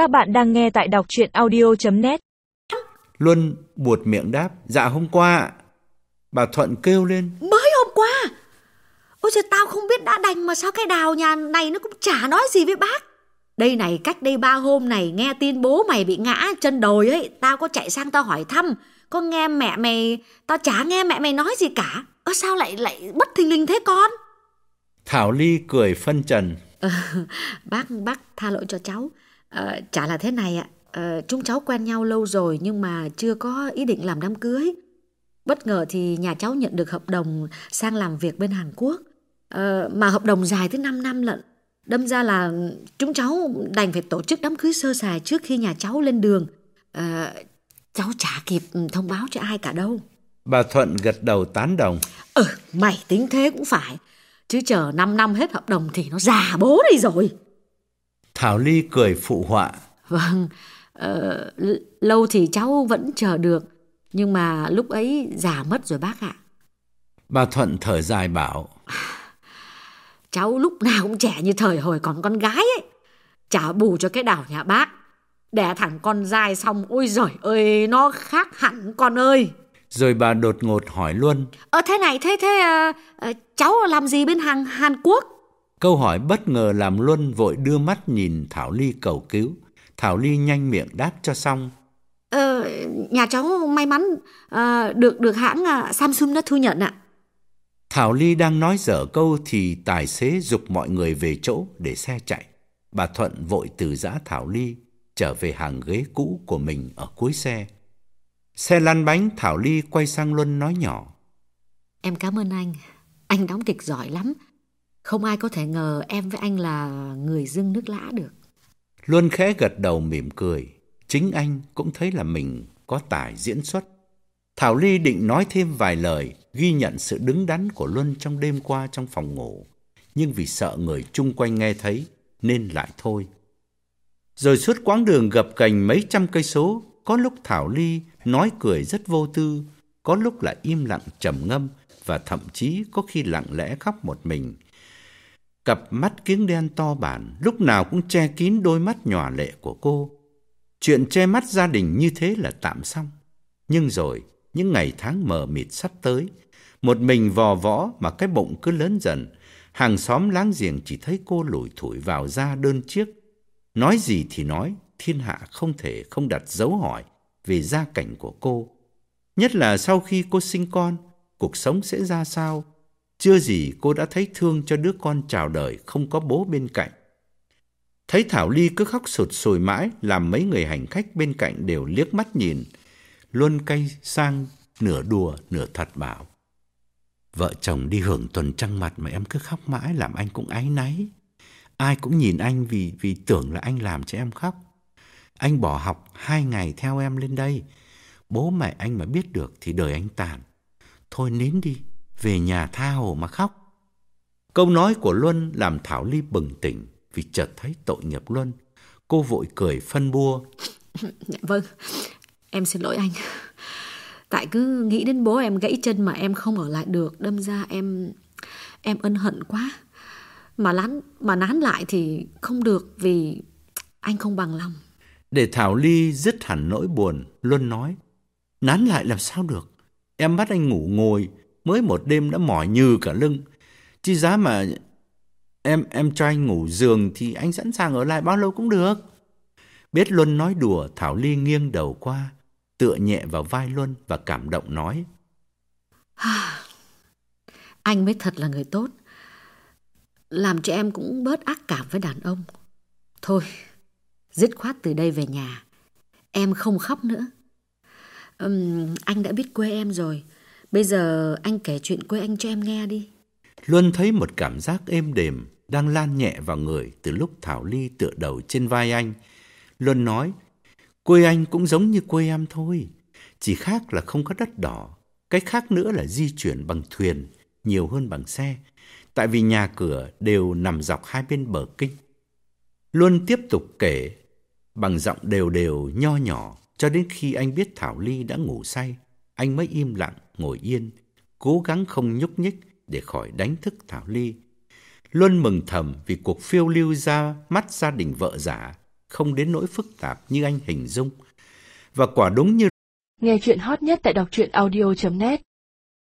Các bạn đang nghe tại đọc chuyện audio.net Luân buột miệng đáp, dạ hôm qua ạ." Bà Thuận kêu lên, Mới hôm qua? Ôi trời tao không biết đã đành mà sao cái đào nhà này nó cũng chả nói gì với bác. Đây này cách đây ba hôm này nghe tin bố mày bị ngã chân đồi ấy Tao có chạy sang tao hỏi thăm Có nghe mẹ mày Tao chả nghe mẹ mày nói gì cả. Ơ sao lại lại bất thình lình thế con? Thảo Ly cười phân trần, Ờ, bác bác tha lỗi cho cháu Ờ, chả là thế này ạ Ờ, chúng cháu quen nhau lâu rồi nhưng mà chưa có ý định làm đám cưới bất ngờ thì nhà cháu nhận được hợp đồng sang làm việc bên Hàn Quốc Ờ, mà hợp đồng dài tới 5 năm lận đâm ra là chúng cháu đành phải tổ chức đám cưới sơ sài trước khi nhà cháu lên đường Ờ, cháu chả kịp thông báo cho ai cả đâu bà Thuận gật đầu tán đồng. Ừ, mày tính thế cũng phải. Chứ chờ 5 năm hết hợp đồng thì nó già bố đi rồi. Thảo Ly cười phụ họa, Vâng, ờ, lâu thì cháu vẫn chờ được. Nhưng mà lúc ấy già mất rồi bác ạ. bà Thuận thở dài bảo, Cháu lúc nào cũng trẻ như thời hồi còn con gái ấy. Trả bù cho cái đảo nhà bác. Đẻ thẳng con dai xong, ôi giời ơi, nó khác hẳn con ơi. rồi bà đột ngột hỏi Luân, Ờ thế này, thế thế ờ, cháu làm gì bên hàng Hàn Quốc? Câu hỏi bất ngờ làm Luân vội đưa mắt nhìn Thảo Ly cầu cứu. Thảo Ly nhanh miệng đáp cho xong, Ờ, nhà cháu may mắn ờ, được được hãng ờ, Samsung nó thu nhận ạ. Thảo Ly đang nói dở câu thì tài xế dục mọi người về chỗ để xe chạy. Bà Thuận vội từ giã Thảo Ly trở về hàng ghế cũ của mình ở cuối xe. Xe lăn bánh Thảo Ly quay sang Luân nói nhỏ. Em cảm ơn anh. Anh đóng kịch giỏi lắm. Không ai có thể ngờ em với anh là người dưng nước lã được. Luân khẽ gật đầu mỉm cười. Chính anh cũng thấy là mình có tài diễn xuất. Thảo Ly định nói thêm vài lời ghi nhận sự đứng đắn của Luân trong đêm qua trong phòng ngủ. Nhưng vì sợ người chung quanh nghe thấy nên lại thôi. Rồi suốt quãng đường gập cành mấy trăm cây số, có lúc Thảo Ly nói cười rất vô tư, có lúc lại im lặng trầm ngâm và thậm chí có khi lặng lẽ khóc một mình. Cặp mắt kiếng đen to bản lúc nào cũng che kín đôi mắt nhòa lệ của cô. Chuyện che mắt gia đình như thế là tạm xong. Nhưng rồi, những ngày tháng mờ mịt sắp tới, một mình vò võ mà cái bụng cứ lớn dần, hàng xóm láng giềng chỉ thấy cô lủi thủi vào ra đơn chiếc. Nói gì thì nói, thiên hạ không thể không đặt dấu hỏi về gia cảnh của cô. Nhất là sau khi cô sinh con, cuộc sống sẽ ra sao? Chưa gì cô đã thấy thương cho đứa con chào đời không có bố bên cạnh. Thấy Thảo Ly cứ khóc sụt sùi mãi, làm mấy người hành khách bên cạnh đều liếc mắt nhìn. Luân cay sang nửa đùa nửa thật bảo. Vợ chồng đi hưởng tuần trăng mặt mà em cứ khóc mãi làm anh cũng áy náy. Ai cũng nhìn anh vì vì tưởng là anh làm cho em khóc. Anh bỏ học hai ngày theo em lên đây. Bố mẹ anh mà biết được thì đời anh tàn. Thôi nín đi, về nhà tha hồ mà khóc. Câu nói của Luân làm Thảo Ly bừng tỉnh vì chợt thấy tội nghiệp Luân. Cô vội cười phân bua. Dạ vâng, em xin lỗi anh. Tại cứ nghĩ đến bố em gãy chân mà em không ở lại được, đâm ra em em ân hận quá. Mà nán mà nán lại thì không được vì anh không bằng lòng. Để Thảo Ly dứt hẳn nỗi buồn, Luân nói. Nán lại làm sao được? Em bắt anh ngủ ngồi, mới một đêm đã mỏi như cả lưng. Chứ giá mà em em cho anh ngủ giường thì anh sẵn sàng ở lại bao lâu cũng được. Biết Luân nói đùa, Thảo Ly nghiêng đầu qua, tựa nhẹ vào vai Luân và cảm động nói. À, anh mới thật là người tốt. Làm cho em cũng bớt ác cảm với đàn ông. Thôi, dứt khoát từ đây về nhà. Em không khóc nữa. Uhm, anh đã biết quê em rồi. Bây giờ anh kể chuyện quê anh cho em nghe đi. Luân thấy một cảm giác êm đềm đang lan nhẹ vào người từ lúc Thảo Ly tựa đầu trên vai anh. Luân nói, quê anh cũng giống như quê em thôi, chỉ khác là không có đất đỏ. Cái khác nữa là di chuyển bằng thuyền, nhiều hơn bằng xe, tại vì nhà cửa đều nằm dọc hai bên bờ kinh. Luân tiếp tục kể bằng giọng đều đều nho nhỏ cho đến khi anh biết Thảo Ly đã ngủ say, anh mới im lặng ngồi yên, cố gắng không nhúc nhích để khỏi đánh thức Thảo Ly. Luân mừng thầm vì cuộc phiêu lưu ra mắt gia đình vợ giả không đến nỗi phức tạp như anh hình dung. Và quả đúng như Nghe chuyện hot nhất tại đọc truyện audio.net